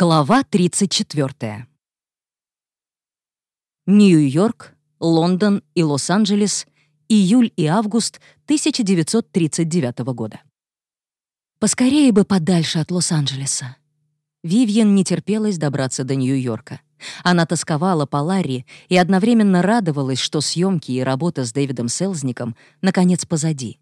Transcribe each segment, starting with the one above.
Глава 34. Нью-Йорк, Лондон и Лос-Анджелес, июль и август 1939 года. Поскорее бы подальше от Лос-Анджелеса. Вивьен не терпелась добраться до Нью-Йорка. Она тосковала по Ларри и одновременно радовалась, что съемки и работа с Дэвидом Селзником наконец позади.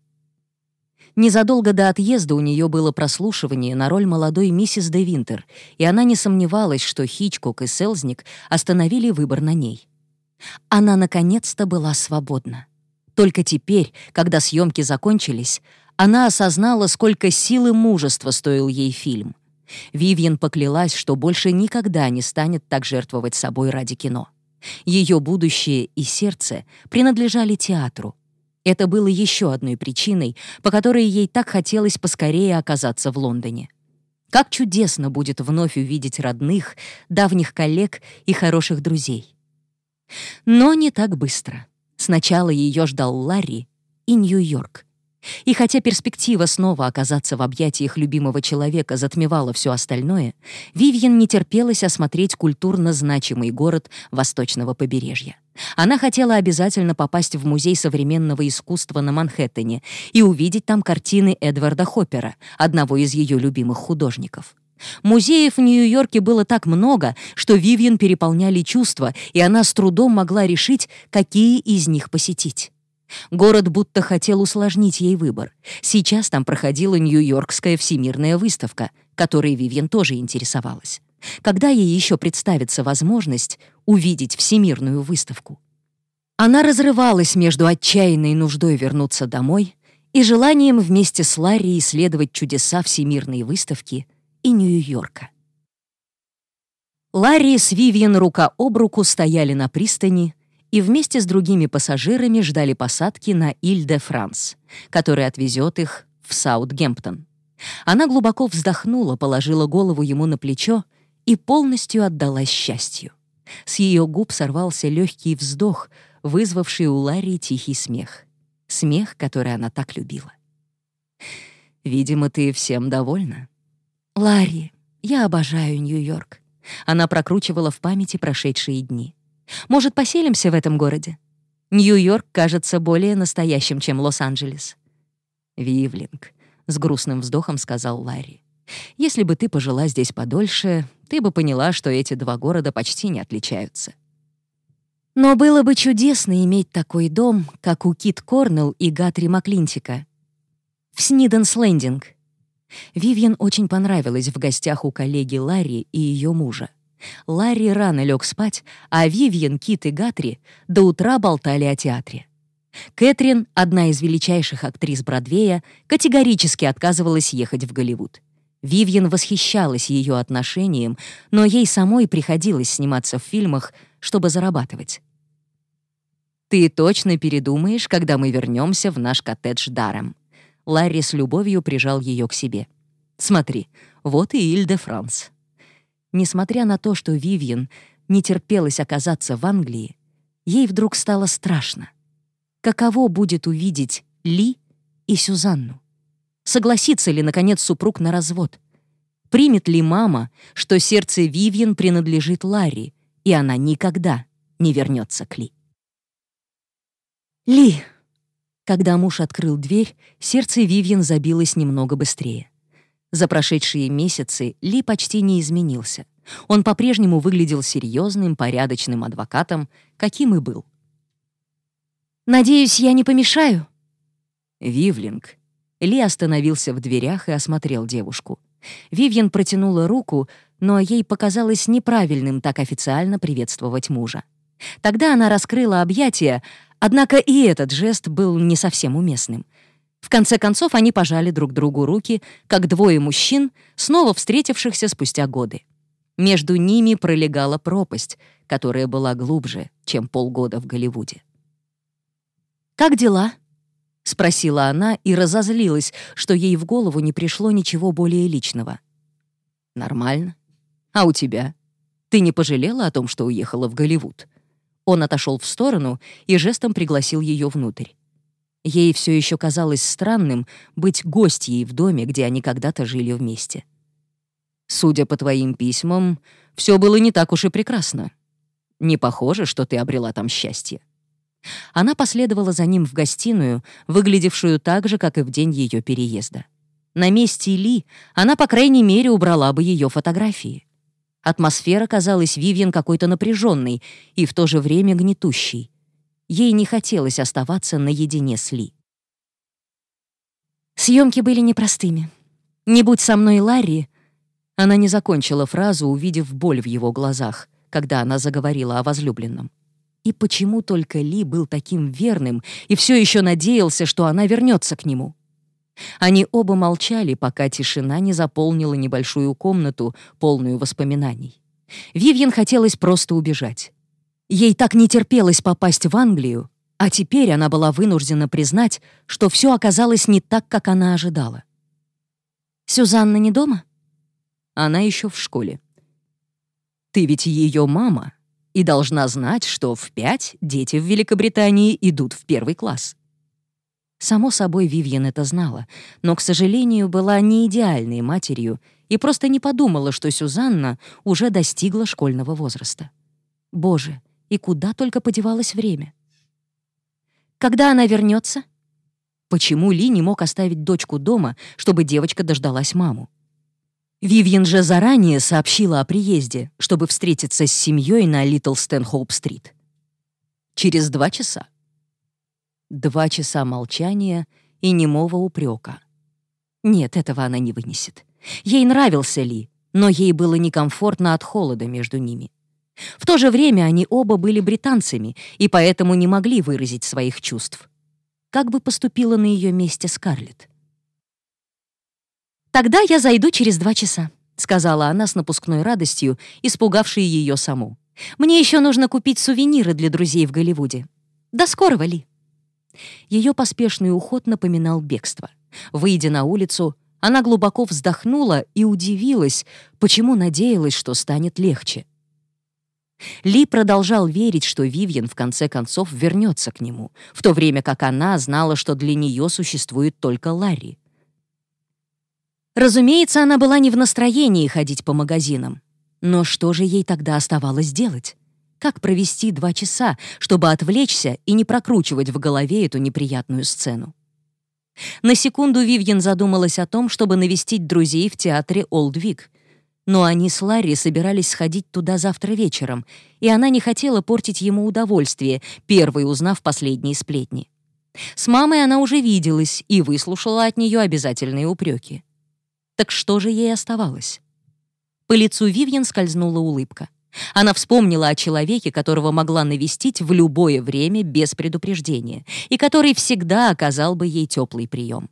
Незадолго до отъезда у нее было прослушивание на роль молодой миссис де Винтер, и она не сомневалась, что Хичкок и Селзник остановили выбор на ней. Она наконец-то была свободна. Только теперь, когда съемки закончились, она осознала, сколько сил и мужества стоил ей фильм. Вивьен поклялась, что больше никогда не станет так жертвовать собой ради кино. Ее будущее и сердце принадлежали театру, это было еще одной причиной, по которой ей так хотелось поскорее оказаться в Лондоне. Как чудесно будет вновь увидеть родных, давних коллег и хороших друзей. Но не так быстро. Сначала ее ждал Ларри и Нью-Йорк. И хотя перспектива снова оказаться в объятиях любимого человека затмевала все остальное, Вивьен не терпелась осмотреть культурно значимый город восточного побережья. Она хотела обязательно попасть в Музей современного искусства на Манхэттене и увидеть там картины Эдварда Хоппера, одного из ее любимых художников. Музеев в Нью-Йорке было так много, что Вивьен переполняли чувства, и она с трудом могла решить, какие из них посетить. Город будто хотел усложнить ей выбор. Сейчас там проходила Нью-Йоркская всемирная выставка, которой Вивьен тоже интересовалась. Когда ей еще представится возможность увидеть всемирную выставку? Она разрывалась между отчаянной нуждой вернуться домой и желанием вместе с Ларри исследовать чудеса всемирной выставки и Нью-Йорка. Ларри с Вивьен рука об руку стояли на пристани, и вместе с другими пассажирами ждали посадки на Иль-де-Франс, который отвезет их в Саутгемптон. Она глубоко вздохнула, положила голову ему на плечо и полностью отдалась счастью. С ее губ сорвался легкий вздох, вызвавший у Ларри тихий смех. Смех, который она так любила. «Видимо, ты всем довольна?» «Ларри, я обожаю Нью-Йорк». Она прокручивала в памяти прошедшие дни. Может, поселимся в этом городе? Нью-Йорк кажется более настоящим, чем Лос-Анджелес». «Вивлинг», — с грустным вздохом сказал Ларри. «Если бы ты пожила здесь подольше, ты бы поняла, что эти два города почти не отличаются». Но было бы чудесно иметь такой дом, как у Кит Корнелл и Гатри Маклинтика. В Сниденс-Лендинг. Вивьен очень понравилась в гостях у коллеги Ларри и ее мужа. Ларри рано лег спать, а Вивьен, Кит и Гатри до утра болтали о театре. Кэтрин, одна из величайших актрис Бродвея, категорически отказывалась ехать в Голливуд. Вивьен восхищалась ее отношением, но ей самой приходилось сниматься в фильмах, чтобы зарабатывать. «Ты точно передумаешь, когда мы вернемся в наш коттедж даром?» Ларри с любовью прижал ее к себе. «Смотри, вот и Иль-де-Франс». Несмотря на то, что Вивьен не терпелось оказаться в Англии, ей вдруг стало страшно. Каково будет увидеть Ли и Сюзанну? Согласится ли, наконец, супруг на развод? Примет ли мама, что сердце Вивьен принадлежит Ларри, и она никогда не вернется к Ли? Ли! Когда муж открыл дверь, сердце Вивьен забилось немного быстрее. За прошедшие месяцы Ли почти не изменился. Он по-прежнему выглядел серьезным, порядочным адвокатом, каким и был. «Надеюсь, я не помешаю?» «Вивлинг». Ли остановился в дверях и осмотрел девушку. Вивьен протянула руку, но ей показалось неправильным так официально приветствовать мужа. Тогда она раскрыла объятия, однако и этот жест был не совсем уместным — в конце концов, они пожали друг другу руки, как двое мужчин, снова встретившихся спустя годы. Между ними пролегала пропасть, которая была глубже, чем полгода в Голливуде. «Как дела?» — спросила она и разозлилась, что ей в голову не пришло ничего более личного. «Нормально. А у тебя? Ты не пожалела о том, что уехала в Голливуд?» Он отошел в сторону и жестом пригласил ее внутрь. Ей все еще казалось странным быть гостьей в доме, где они когда-то жили вместе. Судя по твоим письмам, все было не так уж и прекрасно. Не похоже, что ты обрела там счастье». Она последовала за ним в гостиную, выглядевшую так же, как и в день ее переезда. На месте Ли она, по крайней мере, убрала бы ее фотографии. Атмосфера казалась Вивьен какой-то напряженной и в то же время гнетущей. Ей не хотелось оставаться наедине с Ли. Съемки были непростыми. «Не будь со мной, Ларри», она не закончила фразу, увидев боль в его глазах, когда она заговорила о возлюбленном. И почему только Ли был таким верным и все еще надеялся, что она вернется к нему? Они оба молчали, пока тишина не заполнила небольшую комнату, полную воспоминаний. Вивьен хотелось просто убежать. Ей так не терпелось попасть в Англию, а теперь она была вынуждена признать, что все оказалось не так, как она ожидала. «Сюзанна не дома?» Она еще в школе. «Ты ведь ее мама и должна знать, что в пять дети в Великобритании идут в первый класс. Само собой, Вивьен это знала, но, к сожалению, была не идеальной матерью и просто не подумала, что Сюзанна уже достигла школьного возраста. Боже, и куда только подевалось время? Когда она вернется? Почему Ли не мог оставить дочку дома, чтобы девочка дождалась маму? Вивьен же заранее сообщила о приезде, чтобы встретиться с семьей на Литл Стэнхоуп-стрит. Через два часа. Два часа молчания и немого упрека. Нет, этого она не вынесет. Ей нравился Ли, но ей было некомфортно от холода между ними. В то же время они оба были британцами и поэтому не могли выразить своих чувств. Как бы поступила на ее месте Скарлетт? «Тогда я зайду через два часа», — сказала она с напускной радостью, испугавшей ее саму. «Мне еще нужно купить сувениры для друзей в Голливуде. До скорого, Ли!» Ее поспешный уход напоминал бегство. Выйдя на улицу, она глубоко вздохнула и удивилась, почему надеялась, что станет легче. Ли продолжал верить, что Вивьен в конце концов вернется к нему, в то время как она знала, что для нее существует только Ларри. Разумеется, она была не в настроении ходить по магазинам. Но что же ей тогда оставалось делать? Как провести два часа, чтобы отвлечься и не прокручивать в голове эту неприятную сцену? На секунду Вивьен задумалась о том, чтобы навестить друзей в театре «Олдвик». Но они с Ларри собирались сходить туда завтра вечером, и она не хотела портить ему удовольствие, первой узнав последние сплетни. С мамой она уже виделась и выслушала от нее обязательные упреки. Так что же ей оставалось? По лицу Вивьен скользнула улыбка. Она вспомнила о человеке, которого могла навестить в любое время без предупреждения, и который всегда оказал бы ей теплый прием.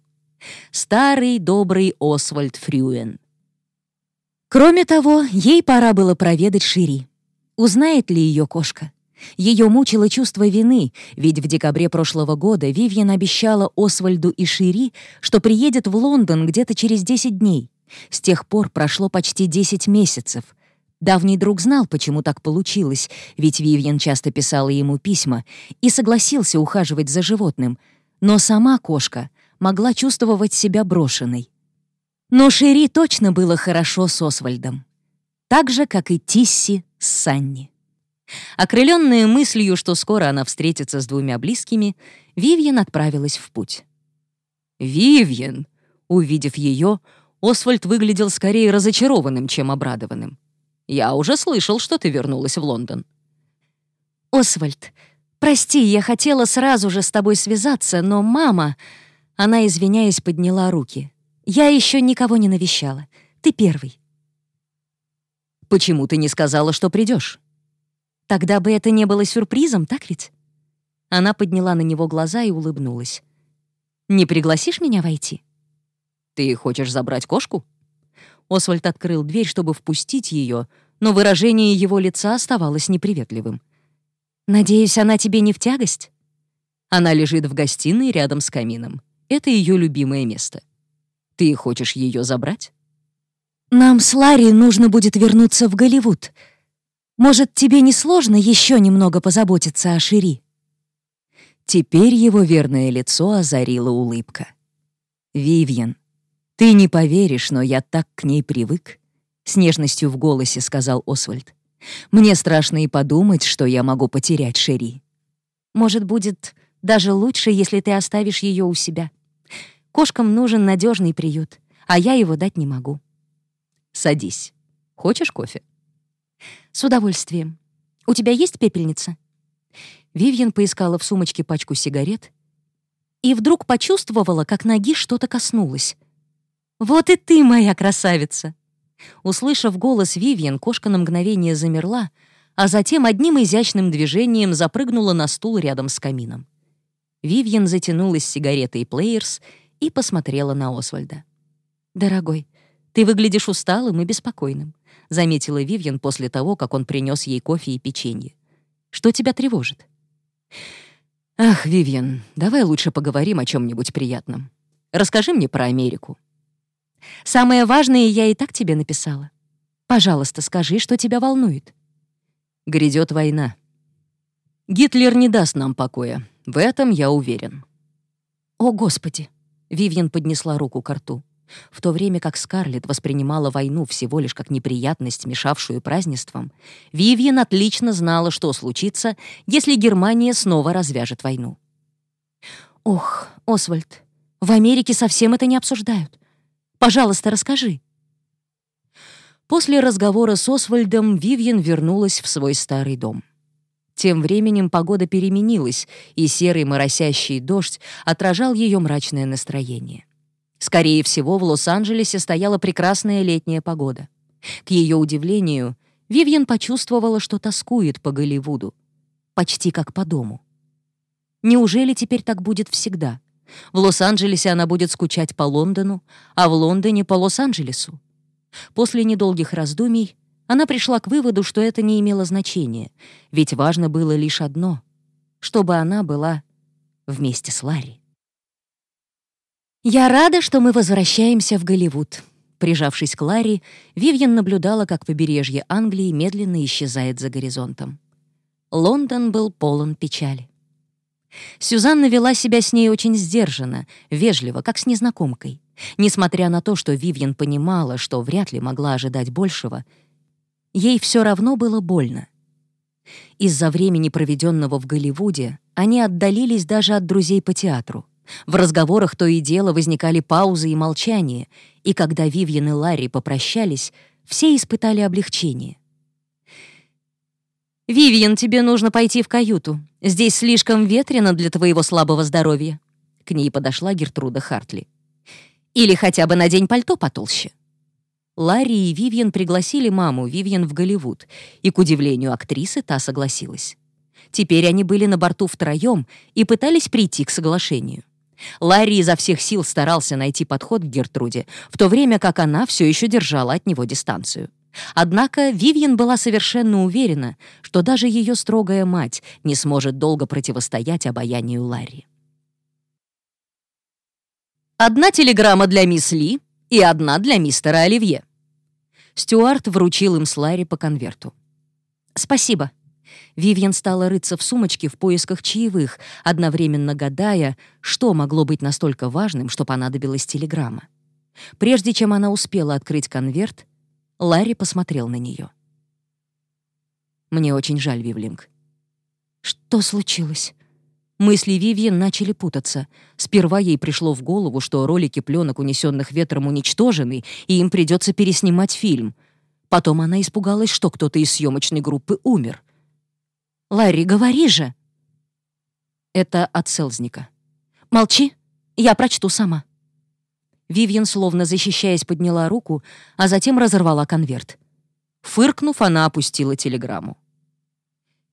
Старый добрый Освальд Фрюен. Кроме того, ей пора было проведать Шири. Узнает ли ее кошка? Ее мучило чувство вины, ведь в декабре прошлого года Вивьен обещала Освальду и Шири, что приедет в Лондон где-то через 10 дней. С тех пор прошло почти 10 месяцев. Давний друг знал, почему так получилось, ведь Вивьен часто писала ему письма и согласился ухаживать за животным, но сама кошка могла чувствовать себя брошенной. Но Шири точно было хорошо с Освальдом. Так же, как и Тисси с Санни. Окрыленная мыслью, что скоро она встретится с двумя близкими, Вивьен отправилась в путь. «Вивьен!» Увидев ее, Освальд выглядел скорее разочарованным, чем обрадованным. Я уже слышал, что ты вернулась в Лондон». «Освальд, прости, я хотела сразу же с тобой связаться, но мама...» Она, извиняясь, подняла руки. «Я еще никого не навещала. Ты первый». «Почему ты не сказала, что придешь? «Тогда бы это не было сюрпризом, так ведь?» Она подняла на него глаза и улыбнулась. «Не пригласишь меня войти?» «Ты хочешь забрать кошку?» Освальд открыл дверь, чтобы впустить ее, но выражение его лица оставалось неприветливым. «Надеюсь, она тебе не в тягость?» Она лежит в гостиной рядом с камином. Это ее любимое место. Ты хочешь ее забрать? «Нам с Ларри нужно будет вернуться в Голливуд. Может, тебе не сложно еще немного позаботиться о Шири?» Теперь его верное лицо озарила улыбка. «Вивьен, ты не поверишь, но я так к ней привык. С нежностью в голосе сказал Освальд. «Мне страшно и подумать, что я могу потерять Шери. Может, будет даже лучше, если ты оставишь ее у себя. Кошкам нужен надежный приют, а я его дать не могу». «Садись. Хочешь кофе?» «С удовольствием. У тебя есть пепельница?» Вивьен поискала в сумочке пачку сигарет и вдруг почувствовала, как ноги что-то коснулось. «Вот и ты, моя красавица!» Услышав голос Вивьен, кошка на мгновение замерла, а затем одним изящным движением запрыгнула на стул рядом с камином. Вивьен затянулась сигаретой плеерс и посмотрела на Освальда. «Дорогой, ты выглядишь усталым и беспокойным», — заметила Вивьен после того, как он принес ей кофе и печенье. «Что тебя тревожит?» «Ах, Вивьен, давай лучше поговорим о чем нибудь приятном. Расскажи мне про Америку». «Самое важное я и так тебе написала. Пожалуйста, скажи, что тебя волнует». Грядет война. Гитлер не даст нам покоя, в этом я уверен. «О, Господи!» — Вивьен поднесла руку к рту в то время как Скарлетт воспринимала войну всего лишь как неприятность, мешавшую празднествам, Вивьен отлично знала, что случится, если Германия снова развяжет войну. «Ох, Освальд, в Америке совсем это не обсуждают. Пожалуйста, расскажи». После разговора с Освальдом Вивьен вернулась в свой старый дом. Тем временем погода переменилась, и серый моросящий дождь отражал ее мрачное настроение. Скорее всего, в Лос-Анджелесе стояла прекрасная летняя погода. К ее удивлению, Вивьен почувствовала, что тоскует по Голливуду. Почти как по дому. Неужели теперь так будет всегда? В Лос-Анджелесе она будет скучать по Лондону, а в Лондоне — по Лос-Анджелесу. После недолгих раздумий она пришла к выводу, что это не имело значения, ведь важно было лишь одно — чтобы она была вместе с Ларри. «Я рада, что мы возвращаемся в Голливуд». Прижавшись к Ларри, Вивьен наблюдала, как побережье Англии медленно исчезает за горизонтом. Лондон был полон печали. Сюзанна вела себя с ней очень сдержанно, вежливо, как с незнакомкой. Несмотря на то, что Вивьен понимала, что вряд ли могла ожидать большего, ей все равно было больно. Из-за времени, проведенного в Голливуде, они отдалились даже от друзей по театру. В разговорах то и дело возникали паузы и молчание, и когда Вивьен и Ларри попрощались, все испытали облегчение. «Вивьен, тебе нужно пойти в каюту. Здесь слишком ветрено для твоего слабого здоровья». К ней подошла Гертруда Хартли. «Или хотя бы надень пальто потолще». Ларри и Вивьен пригласили маму Вивьен в Голливуд, и, к удивлению актрисы, та согласилась. Теперь они были на борту втроем и пытались прийти к соглашению. Ларри изо всех сил старался найти подход к Гертруде, в то время как она все еще держала от него дистанцию. Однако Вивьен была совершенно уверена, что даже ее строгая мать не сможет долго противостоять обаянию Ларри. «Одна телеграмма для мисс Ли и одна для мистера Оливье». Стюарт вручил им с Ларри по конверту. «Спасибо», Вивьен стала рыться в сумочке в поисках чаевых, одновременно гадая, что могло быть настолько важным, что понадобилась телеграмма. Прежде чем она успела открыть конверт, Ларри посмотрел на нее. «Мне очень жаль, Вивлинг». «Что случилось?» Мысли Вивьен начали путаться. Сперва ей пришло в голову, что ролики пленок, унесенных ветром, уничтожены, и им придется переснимать фильм. Потом она испугалась, что кто-то из съемочной группы умер. Ларри, говори же!» Это от Селзника. «Молчи, я прочту сама». Вивьен, словно защищаясь, подняла руку, а затем разорвала конверт. Фыркнув, она опустила телеграмму.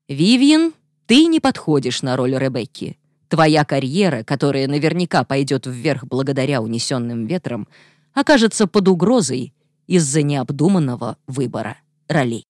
«Вивьен, ты не подходишь на роль Ребекки. Твоя карьера, которая наверняка пойдет вверх благодаря унесенным ветрам, окажется под угрозой из-за необдуманного выбора ролей».